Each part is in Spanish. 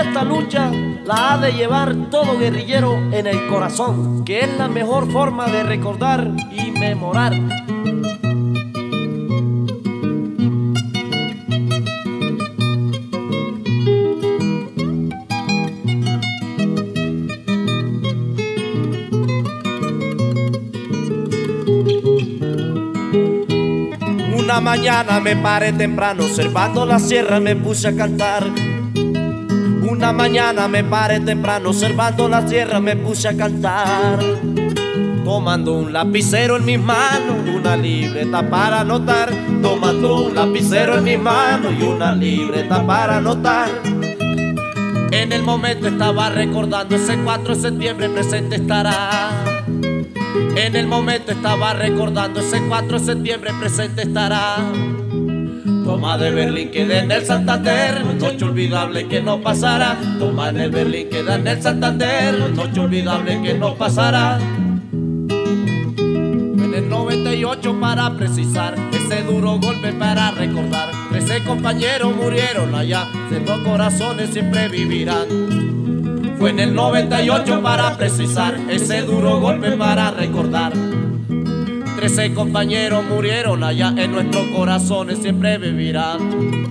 esta lucha la ha de llevar todo guerrillero en el corazón, que es la mejor forma de recordar y memorar. Una mañana me paré temprano, observando la sierra me puse a cantar. Una mañana me paré temprano, observando la sierra me puse a cantar. Tomando un lapicero en mis manos y una libreta para anotar. Tomando un lapicero en mis manos y una libreta para anotar. En el momento estaba recordando ese 4 de septiembre presente estará. En el momento estaba recordando ese 4 de septiembre presente estará. Toma de Berlín que en el Santander, noche olvidable que no pasará. Toma de Berlín que en el Santander, noche olvidable que no pasará. En el 98 para precisar, ese duro golpe para recordar. Trece compañeros murieron allá, dos corazones siempre vivirán. Fue en el 98 para precisar ese duro golpe para recordar. Trece compañeros murieron allá en nuestros corazones, siempre vivirán.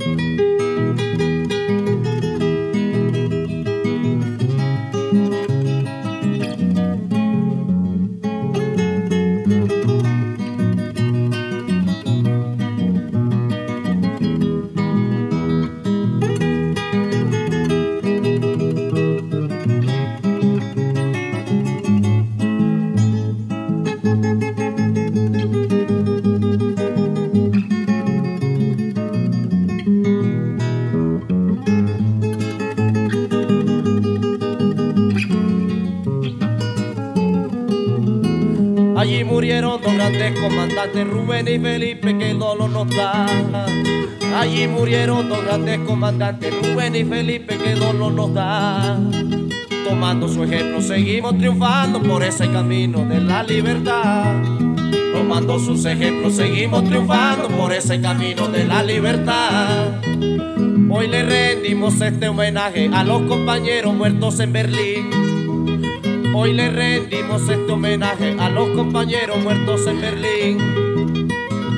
Allí murieron dos grandes comandantes, Rubén y Felipe, que el dolor nos da. Allí murieron dos grandes comandantes, Rubén y Felipe, que el dolor nos da. Tomando su ejemplo, seguimos triunfando por ese camino de la libertad. Tomando sus ejemplos, seguimos triunfando por ese camino de la libertad. Hoy le rendimos este homenaje a los compañeros muertos en Berlín. Hoy le rendimos este homenaje a los compañeros muertos en Berlín.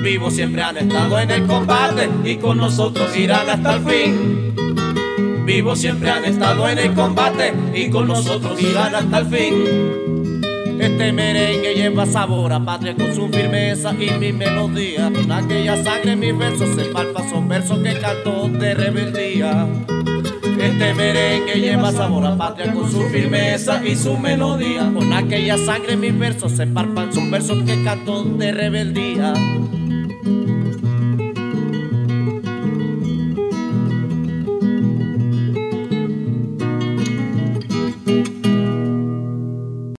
Vivos siempre han estado en el combate y con nosotros irán hasta el fin. Vivos siempre han estado en el combate y con nosotros irán hasta el fin. Este merengue lleva sabor a patria con su firmeza y mi melodía. Aquella sangre mis versos se palpa, son versos que canto de rebeldía. Este merengue lleva sabor a patria con su firmeza y su melodía. Con aquella sangre mis versos se palpan, son versos que canto de rebeldía.